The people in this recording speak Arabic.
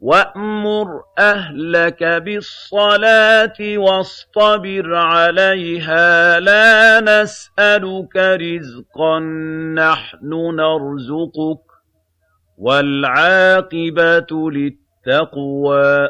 وَأْمُرْ أَهْلَكَ بِالصَّلَاةِ وَاصْطَبِرْ عَلَيْهَا ۖ لَا نَسْأَلُكَ رِزْقًا ۖ نَّحْنُ نَرْزُقُكَ ۗ وَالْعَاقِبَةُ لِلتَّقْوَىٰ